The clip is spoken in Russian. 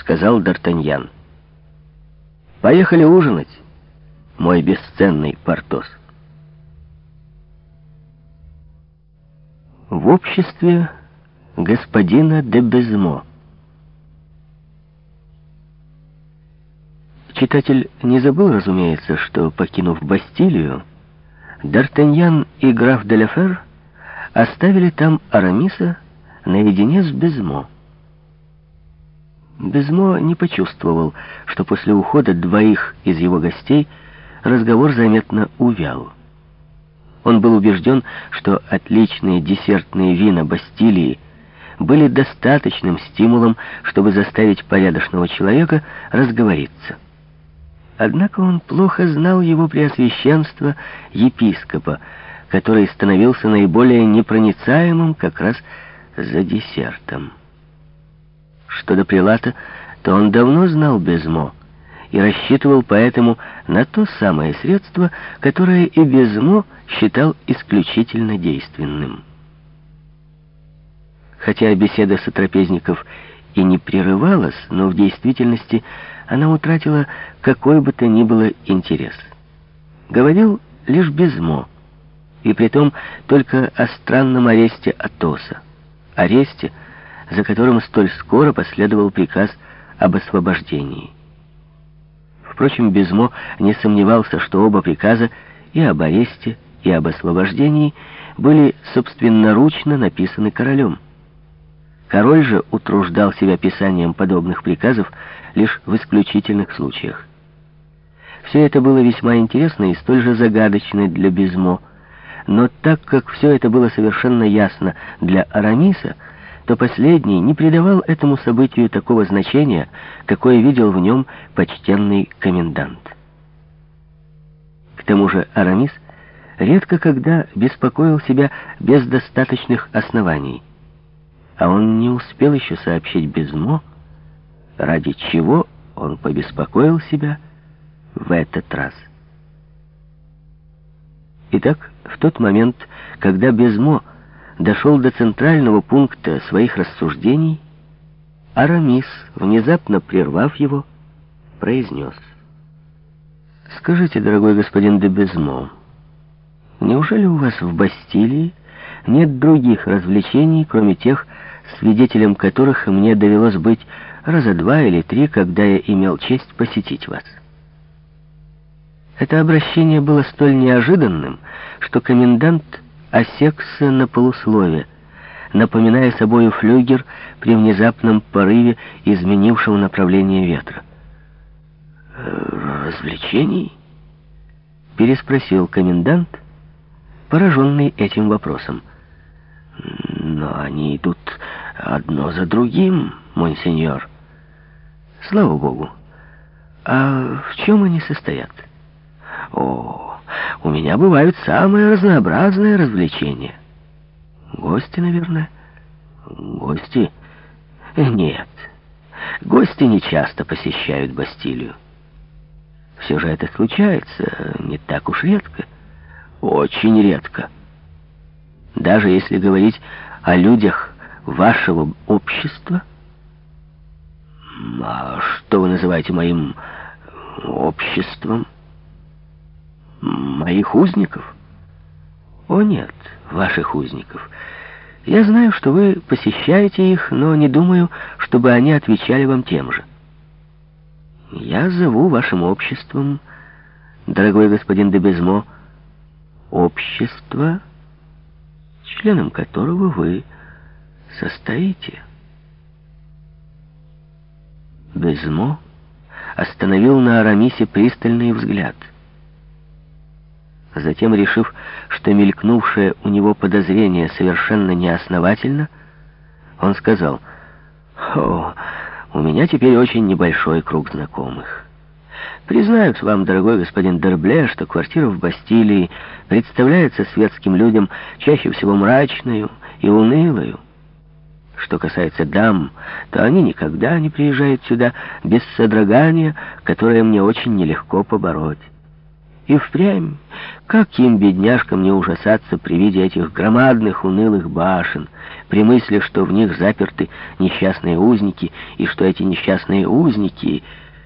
сказал Д'Артаньян. «Поехали ужинать, мой бесценный Портос». В обществе господина де Безмо. Читатель не забыл, разумеется, что, покинув Бастилию, Д'Артаньян и граф де Лефер оставили там Арамиса наедине с Безмо. Безмо не почувствовал, что после ухода двоих из его гостей разговор заметно увял. Он был убежден, что отличные десертные вина Бастилии были достаточным стимулом, чтобы заставить порядочного человека разговориться. Однако он плохо знал его преосвященство епископа, который становился наиболее непроницаемым как раз за десертом. Что до прилата, то он давно знал Безмо и рассчитывал поэтому на то самое средство, которое и Безмо считал исключительно действенным. Хотя беседа сотрапезников и не прерывалась, но в действительности она утратила какой бы то ни было интерес. Говорил лишь Безмо, и притом только о странном аресте Атоса. Аресте, за которым столь скоро последовал приказ об освобождении. Впрочем, Безмо не сомневался, что оба приказа и об аресте, и об освобождении были собственноручно написаны королем. Король же утруждал себя писанием подобных приказов лишь в исключительных случаях. Все это было весьма интересно и столь же загадочно для Безмо, но так как все это было совершенно ясно для Арамиса, то последний не придавал этому событию такого значения, какое видел в нем почтенный комендант. К тому же Арамис редко когда беспокоил себя без достаточных оснований, а он не успел еще сообщить Безмо, ради чего он побеспокоил себя в этот раз. Итак, в тот момент, когда Безмо дошел до центрального пункта своих рассуждений, Арамис, внезапно прервав его, произнес. «Скажите, дорогой господин де Безмо, неужели у вас в Бастилии нет других развлечений, кроме тех, свидетелем которых мне довелось быть раза два или три, когда я имел честь посетить вас?» Это обращение было столь неожиданным, что комендант осекся на полуслове, напоминая собою флюгер при внезапном порыве, изменившем направление ветра. «Развлечений?» — переспросил комендант, пораженный этим вопросом. «Но они идут одно за другим, монсеньор. Слава Богу. А в чем они состоят?» «О, у меня бывают самые разнообразные развлечения. Гости, наверное. Гости? Нет. Гости не часто посещают Бастилию. Все же это случается не так уж редко. Очень редко. Даже если говорить о людях вашего общества. А что вы называете моим обществом? Моих узников? О нет, ваших узников. Я знаю, что вы посещаете их, но не думаю, чтобы они отвечали вам тем же. Я зову вашим обществом, дорогой господин де Безмо, общество, членом которого вы состоите. Безмо остановил на Арамисе пристальный взгляд — Затем, решив, что мелькнувшее у него подозрение совершенно неосновательно, он сказал, «О, у меня теперь очень небольшой круг знакомых. Признаюсь вам, дорогой господин Дербле, что квартира в Бастилии представляется светским людям чаще всего мрачную и унылою. Что касается дам, то они никогда не приезжают сюда без содрогания, которое мне очень нелегко побороть. И впрямь, как им, бедняжкам, не ужасаться при виде этих громадных унылых башен, при мысли, что в них заперты несчастные узники, и что эти несчастные узники